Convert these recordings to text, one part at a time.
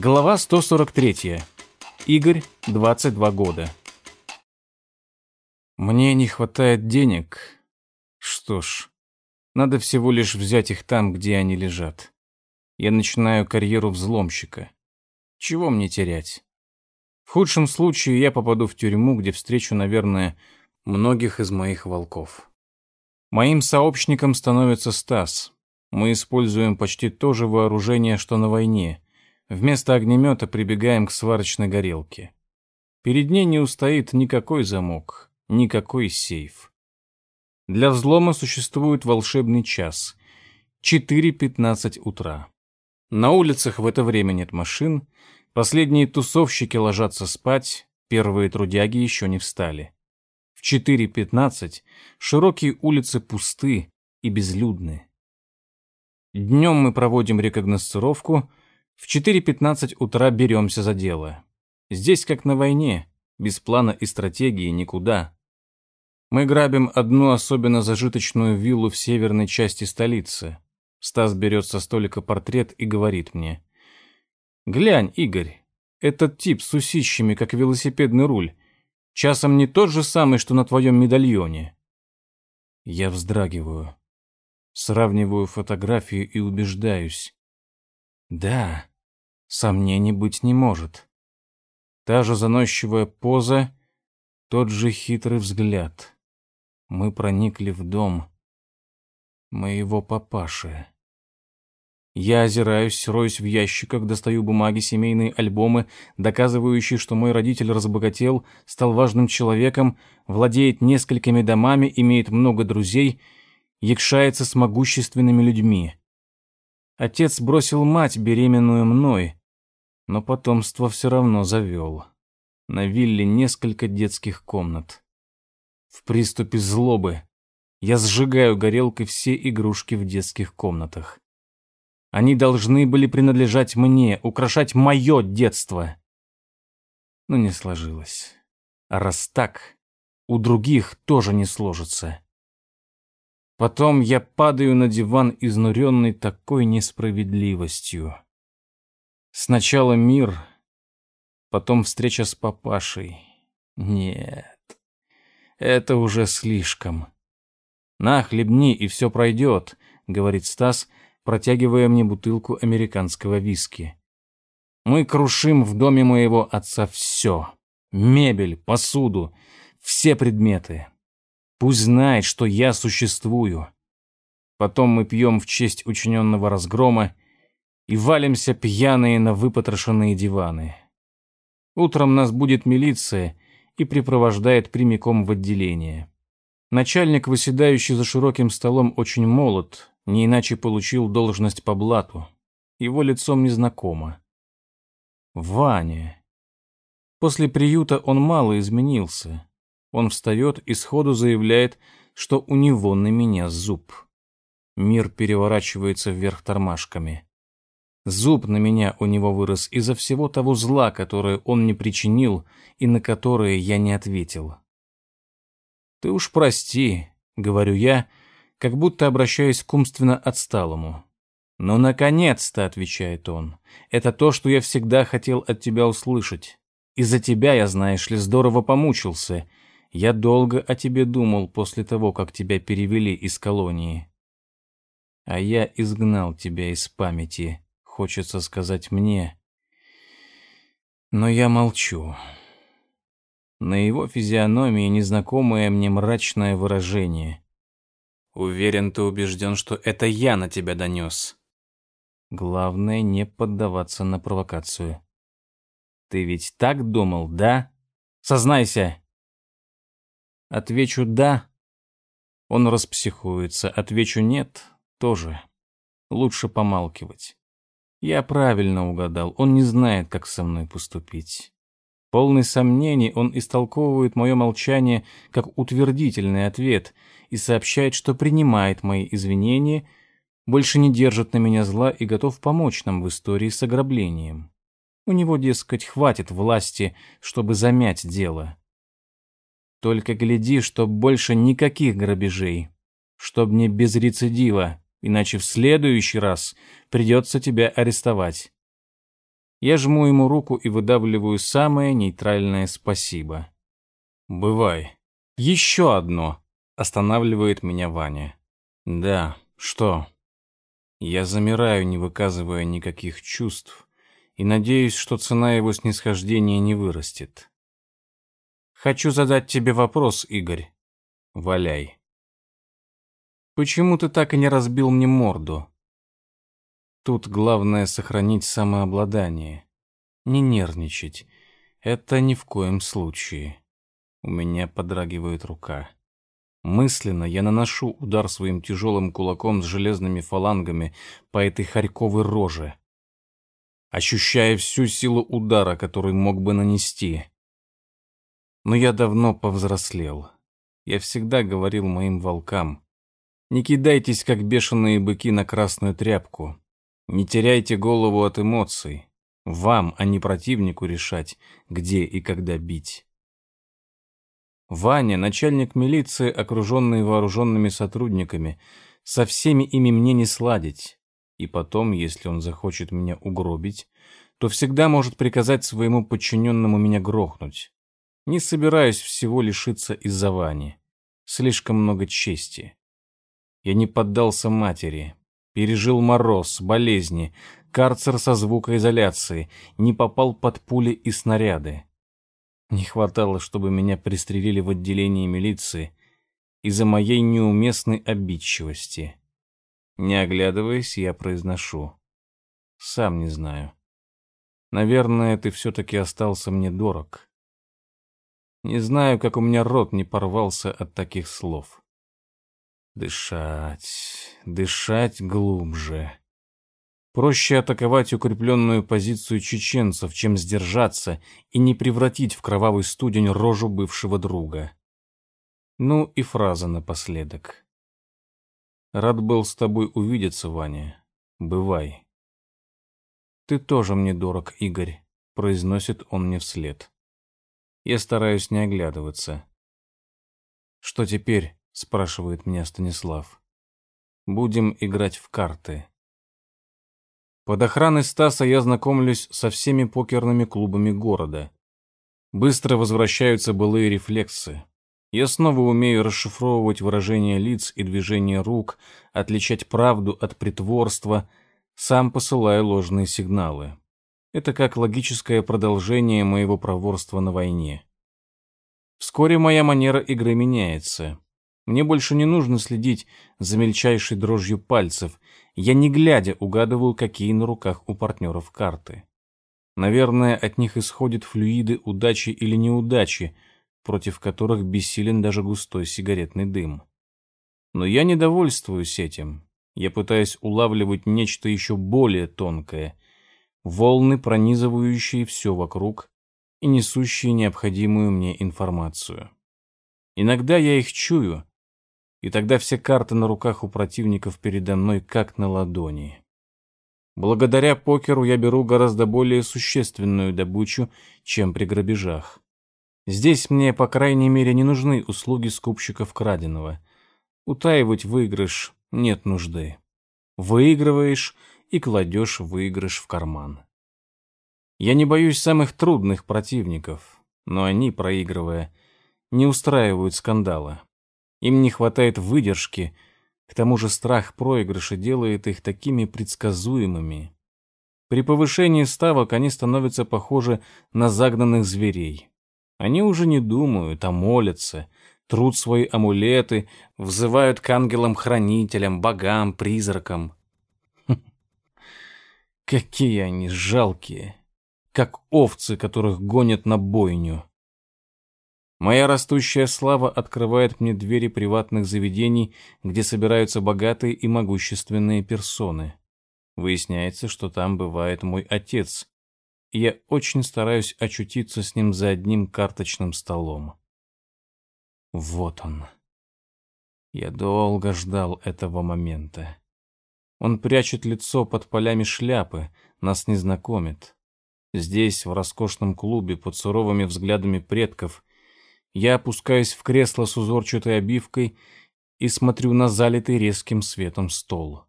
Глава 143. Игорь, 22 года. Мне не хватает денег. Что ж, надо всего лишь взять их там, где они лежат. Я начинаю карьеру взломщика. Чего мне терять? В худшем случае я попаду в тюрьму, где встречу, наверное, многих из моих волков. Моим сообщником становится Стас. Мы используем почти то же вооружение, что на войне — Вместо огнемета прибегаем к сварочной горелке. Перед ней не устоит никакой замок, никакой сейф. Для взлома существует волшебный час. 4.15 утра. На улицах в это время нет машин, последние тусовщики ложатся спать, первые трудяги еще не встали. В 4.15 широкие улицы пусты и безлюдны. Днем мы проводим рекогносцировку, в 4.15 утра беремся за дело. Здесь как на войне, без плана и стратегии никуда. Мы грабим одну особенно зажиточную виллу в северной части столицы. Стас берет со столика портрет и говорит мне. «Глянь, Игорь, этот тип с усищами, как велосипедный руль, часом не тот же самый, что на твоем медальоне». Я вздрагиваю, сравниваю фотографию и убеждаюсь. Да, сомнений быть не может. Та же заносчивая поза, тот же хитрый взгляд. Мы проникли в дом моего папаши. Я озираюсь, роюсь в ящиках, достаю бумаги, семейные альбомы, доказывающие, что мой родитель разбогател, стал важным человеком, владеет несколькими домами, имеет много друзей, якшается с могущественными людьми. Отец бросил мать, беременную мной, но потомство все равно завел. На вилле несколько детских комнат. В приступе злобы я сжигаю горелкой все игрушки в детских комнатах. Они должны были принадлежать мне, украшать мое детство. Но не сложилось. А раз так, у других тоже не сложится. Потом я падаю на диван, изнуренный такой несправедливостью. Сначала мир, потом встреча с папашей. Нет, это уже слишком. «На, хлебни, и все пройдет», — говорит Стас, протягивая мне бутылку американского виски. «Мы крушим в доме моего отца все. Мебель, посуду, все предметы. Пусть знает, что я существую. Потом мы пьем в честь учиненного разгрома и валимся пьяные на выпотрошенные диваны. Утром нас будет милиция и припровождает прямиком в отделение. Начальник, выседающий за широким столом, очень молод, не иначе получил должность по блату. Его лицом незнакомо. Ваня. После приюта он мало изменился. Он встает и сходу заявляет, что у него на меня зуб. Мир переворачивается вверх тормашками. Зуб на меня у него вырос из-за всего того зла, которое он мне причинил и на которое я не ответил. «Ты уж прости», — говорю я, как будто обращаюсь к умственно отсталому. «Ну, наконец-то», — отвечает он, — «это то, что я всегда хотел от тебя услышать. Из-за тебя, я, знаешь ли, здорово помучился, я долго о тебе думал после того, как тебя перевели из колонии. А я изгнал тебя из памяти, хочется сказать мне. Но я молчу. На его физиономии незнакомое мне мрачное выражение. Уверен, ты убежден, что это я на тебя донес. Главное, не поддаваться на провокацию. Ты ведь так думал, да? Сознайся. Отвечу «да», он распсихуется, отвечу «нет» тоже. Лучше помалкивать. Я правильно угадал, он не знает, как со мной поступить. Полный сомнений он истолковывает мое молчание как утвердительный ответ и сообщает, что принимает мои извинения, больше не держит на меня зла и готов помочь нам в истории с ограблением. У него, дескать, хватит власти, чтобы замять дело. Только гляди, чтоб больше никаких грабежей. Чтоб не без рецидива, иначе в следующий раз придется тебя арестовать. Я жму ему руку и выдавливаю самое нейтральное спасибо. «Бывай». «Еще одно», — останавливает меня Ваня. «Да, что?» Я замираю, не выказывая никаких чувств, и надеюсь, что цена его снисхождения не вырастет. «Хочу задать тебе вопрос, Игорь». «Валяй». «Почему ты так и не разбил мне морду?» Тут главное сохранить самообладание, не нервничать. Это ни в коем случае. У меня подрагивает рука. Мысленно я наношу удар своим тяжелым кулаком с железными фалангами по этой хорьковой роже, ощущая всю силу удара, который мог бы нанести. Но я давно повзрослел. Я всегда говорил моим волкам, не кидайтесь, как бешеные быки, на красную тряпку. Не теряйте голову от эмоций. Вам, а не противнику, решать, где и когда бить. Ваня, начальник милиции, окруженный вооруженными сотрудниками, со всеми ими мне не сладить. И потом, если он захочет меня угробить, то всегда может приказать своему подчиненному меня грохнуть. Не собираюсь всего лишиться из-за Вани. Слишком много чести. Я не поддался матери, пережил мороз, болезни, карцер со звукоизоляцией, не попал под пули и снаряды. Не хватало, чтобы меня пристрелили в отделении милиции из-за моей неуместной обидчивости. Не оглядываясь, я произношу. Сам не знаю. Наверное, ты все-таки остался мне дорог. Не знаю, как у меня рот не порвался от таких слов. Дышать, дышать глубже. Проще атаковать укрепленную позицию чеченцев, чем сдержаться и не превратить в кровавый студень рожу бывшего друга. Ну и фраза напоследок. Рад был с тобой увидеться, Ваня. Бывай. Ты тоже мне дорог, Игорь, произносит он мне вслед. Я стараюсь не оглядываться. Что теперь? спрашивает меня Станислав. Будем играть в карты. Под охраной Стаса я знакомлюсь со всеми покерными клубами города. Быстро возвращаются былые рефлексы. Я снова умею расшифровывать выражения лиц и движения рук, отличать правду от притворства, сам посылаю ложные сигналы. Это как логическое продолжение моего проворства на войне. Вскоре моя манера игры меняется. Мне больше не нужно следить за мельчайшей дрожью пальцев — я не глядя угадываю, какие на руках у партнеров карты. Наверное, от них исходят флюиды удачи или неудачи, против которых бессилен даже густой сигаретный дым. Но я не довольствуюсь этим. Я пытаюсь улавливать нечто еще более тонкое, волны, пронизывающие все вокруг и несущие необходимую мне информацию. Иногда я их чую, и тогда все карты на руках у противников передо мной как на ладони. Благодаря покеру я беру гораздо более существенную добычу, чем при грабежах. Здесь мне, по крайней мере, не нужны услуги скупщиков краденого. Утаивать выигрыш нет нужды. Выигрываешь и кладешь выигрыш в карман. Я не боюсь самых трудных противников, но они, проигрывая, не устраивают скандала. Им не хватает выдержки, к тому же страх проигрыша делает их такими предсказуемыми. При повышении ставок они становятся похожи на загнанных зверей. Они уже не думают, а молятся, трут свои амулеты, взывают к ангелам-хранителям, богам, призракам. Какие они жалкие, как овцы, которых гонят на бойню. Моя растущая слава открывает мне двери приватных заведений, где собираются богатые и могущественные персоны. Выясняется, что там бывает мой отец, я очень стараюсь очутиться с ним за одним карточным столом. Вот он. Я долго ждал этого момента. Он прячет лицо под полями шляпы, нас не знакомит. Здесь, в роскошном клубе, под суровыми взглядами предков, я опускаюсь в кресло с узорчатой обивкой и смотрю на залитый резким светом стол.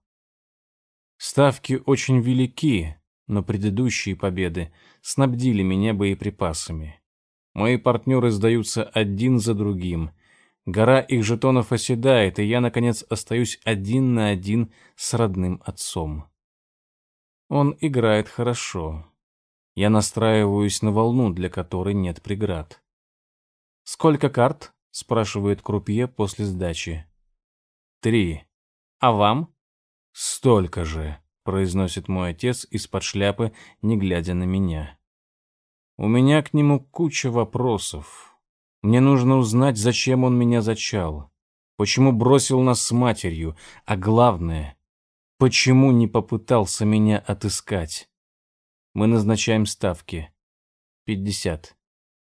Ставки очень велики, но предыдущие победы снабдили меня боеприпасами. Мои партнеры сдаются один за другим. Гора их жетонов оседает, и я, наконец, остаюсь один на один с родным отцом. Он играет хорошо. Я настраиваюсь на волну, для которой нет преград. «Сколько карт?» — спрашивает крупье после сдачи. «Три. А вам?» «Столько же», — произносит мой отец из-под шляпы, не глядя на меня. «У меня к нему куча вопросов. Мне нужно узнать, зачем он меня зачал, почему бросил нас с матерью, а главное, почему не попытался меня отыскать. Мы назначаем ставки. Пятьдесят.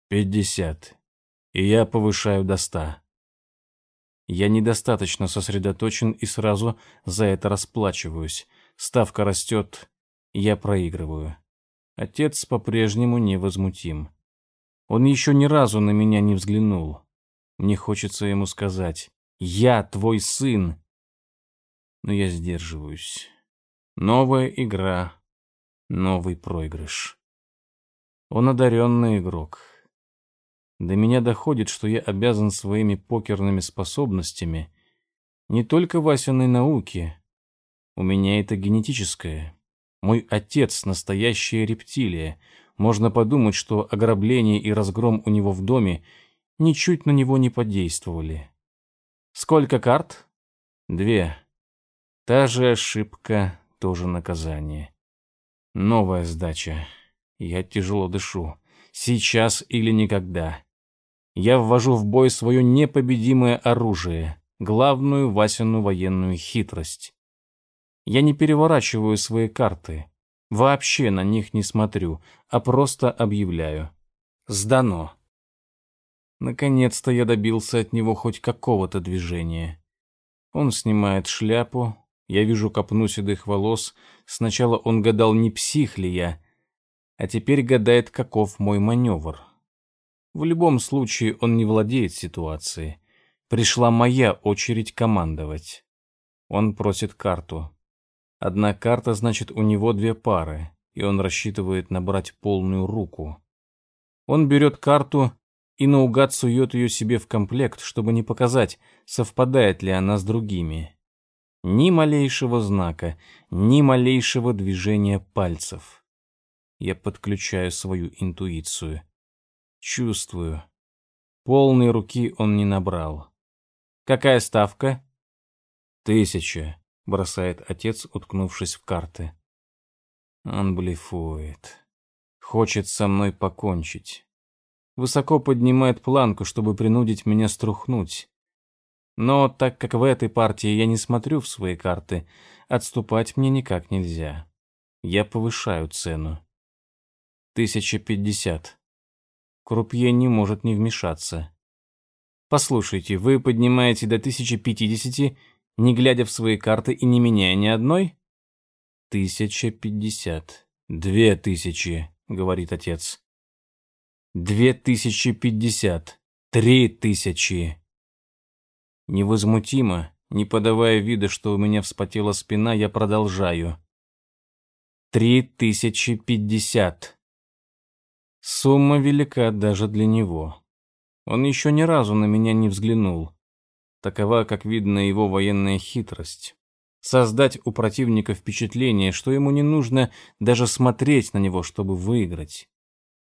Пятьдесят и я повышаю до ста. Я недостаточно сосредоточен и сразу за это расплачиваюсь. Ставка растет, я проигрываю. Отец по-прежнему невозмутим. Он еще ни разу на меня не взглянул. Мне хочется ему сказать «Я твой сын!» Но я сдерживаюсь. Новая игра, новый проигрыш. Он одаренный игрок. До меня доходит, что я обязан своими покерными способностями не только Васиной науке. У меня это генетическое. Мой отец — настоящая рептилия. Можно подумать, что ограбление и разгром у него в доме ничуть на него не подействовали. Сколько карт? Две. Та же ошибка, тоже наказание. Новая сдача. Я тяжело дышу. Сейчас или никогда. Я ввожу в бой свое непобедимое оружие, главную Васину военную хитрость. Я не переворачиваю свои карты, вообще на них не смотрю, а просто объявляю. Сдано. Наконец-то я добился от него хоть какого-то движения. Он снимает шляпу, я вижу копну седых волос. Сначала он гадал, не псих ли я, а теперь гадает, каков мой маневр. В любом случае он не владеет ситуацией. Пришла моя очередь командовать. Он просит карту. Одна карта значит у него две пары, и он рассчитывает набрать полную руку. Он берет карту и наугад сует ее себе в комплект, чтобы не показать, совпадает ли она с другими. Ни малейшего знака, ни малейшего движения пальцев. Я подключаю свою интуицию. Чувствую. Полной руки он не набрал. Какая ставка? Тысяча, бросает отец, уткнувшись в карты. Он блефует. Хочет со мной покончить. Высоко поднимает планку, чтобы принудить меня струхнуть. Но так как в этой партии я не смотрю в свои карты, отступать мне никак нельзя. Я повышаю цену. Тысяча пятьдесят. Крупье не может не вмешаться. «Послушайте, вы поднимаете до 1050, не глядя в свои карты и не меняя ни одной?» «Тысяча пятьдесят. Две тысячи», — говорит отец. «Две тысячи пятьдесят. Три тысячи». Невозмутимо, не подавая вида, что у меня вспотела спина, я продолжаю. «Три тысячи пятьдесят». Сумма велика даже для него. Он еще ни разу на меня не взглянул. Такова, как видно, его военная хитрость. Создать у противника впечатление, что ему не нужно даже смотреть на него, чтобы выиграть.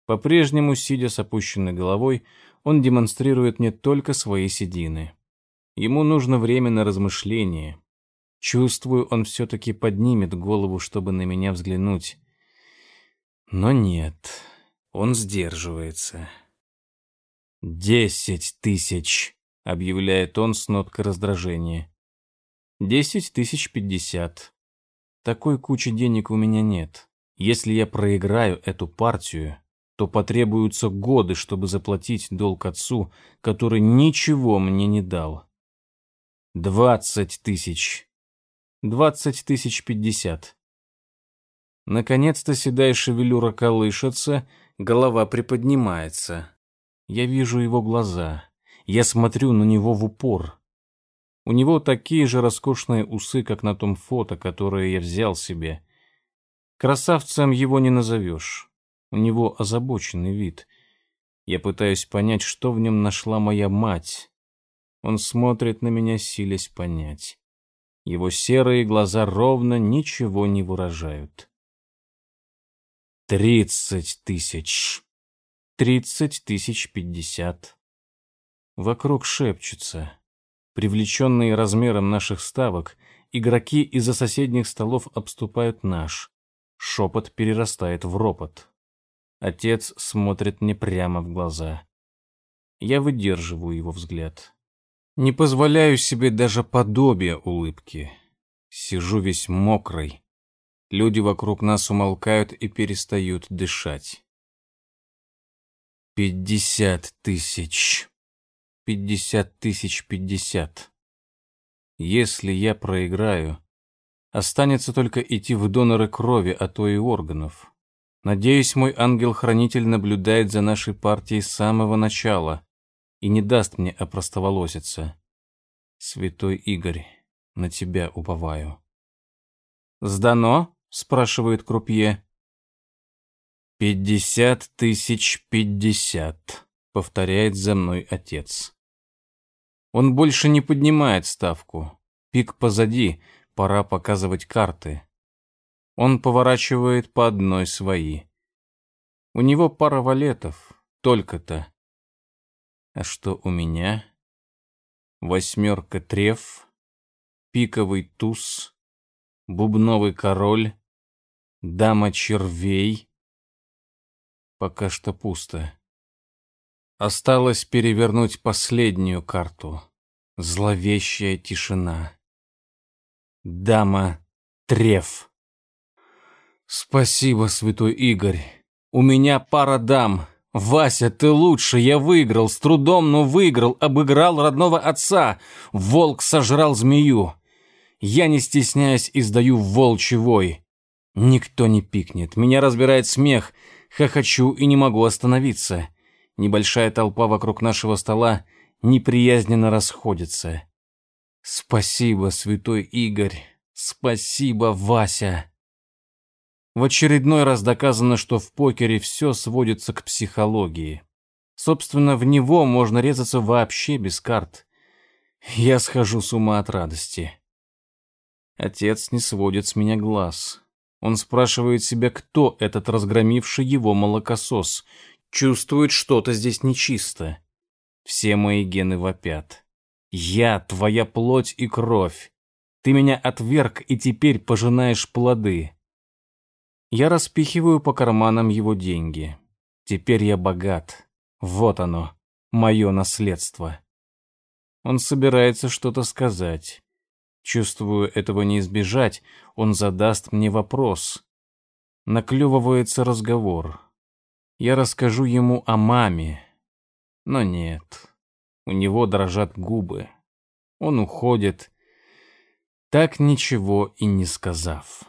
По-прежнему, сидя с опущенной головой, он демонстрирует не только свои седины. Ему нужно время на размышление. Чувствую, он все-таки поднимет голову, чтобы на меня взглянуть. Но нет. Он сдерживается. «Десять тысяч», — объявляет он с ноткой раздражения. «Десять тысяч пятьдесят. Такой кучи денег у меня нет. Если я проиграю эту партию, то потребуются годы, чтобы заплатить долг отцу, который ничего мне не дал. Двадцать тысяч. Двадцать тысяч пятьдесят. Наконец-то седая шевелюра колышется, голова приподнимается. Я вижу его глаза. Я смотрю на него в упор. У него такие же роскошные усы, как на том фото, которое я взял себе. Красавцем его не назовешь. У него озабоченный вид. Я пытаюсь понять, что в нем нашла моя мать. Он смотрит на меня, силясь понять. Его серые глаза ровно ничего не выражают. Тридцать тысяч. Тридцать тысяч пятьдесят. Вокруг шепчутся. Привлеченные размером наших ставок, игроки из-за соседних столов обступают наш. Шепот перерастает в ропот. Отец смотрит мне прямо в глаза. Я выдерживаю его взгляд. Не позволяю себе даже подобия улыбки. Сижу весь мокрый. Люди вокруг нас умолкают и перестают дышать. Пятьдесят тысяч. Пятьдесят тысяч пятьдесят. Если я проиграю, останется только идти в доноры крови, а то и органов. Надеюсь, мой ангел-хранитель наблюдает за нашей партией с самого начала и не даст мне опростоволоситься. Святой Игорь, на тебя уповаю. «Сдано?» — спрашивает крупье. «Пятьдесят тысяч пятьдесят», — повторяет за мной отец. Он больше не поднимает ставку. Пик позади, пора показывать карты. Он поворачивает по одной свои. У него пара валетов, только-то. А что у меня? Восьмерка треф, пиковый туз, бубновый король, дама червей. Пока что пусто. Осталось перевернуть последнюю карту. Зловещая тишина. Дама треф. Спасибо, святой Игорь. У меня пара дам. «Вася, ты лучше, я выиграл, с трудом, но выиграл, обыграл родного отца. Волк сожрал змею. Я, не стесняясь, издаю волчий вой. Никто не пикнет, меня разбирает смех, хохочу и не могу остановиться. Небольшая толпа вокруг нашего стола неприязненно расходится. Спасибо, святой Игорь, спасибо, Вася. В очередной раз доказано, что в покере все сводится к психологии. Собственно, в него можно резаться вообще без карт. Я схожу с ума от радости. Отец не сводит с меня глаз. Он спрашивает себя, кто этот разгромивший его молокосос. Чувствует, что-то здесь нечисто. Все мои гены вопят. Я твоя плоть и кровь. Ты меня отверг и теперь пожинаешь плоды. Я распихиваю по карманам его деньги. Теперь я богат. Вот оно, мое наследство. Он собирается что-то сказать. Чувствую, этого не избежать, он задаст мне вопрос. Наклевывается разговор. Я расскажу ему о маме. Но нет, у него дрожат губы. Он уходит, так ничего и не сказав.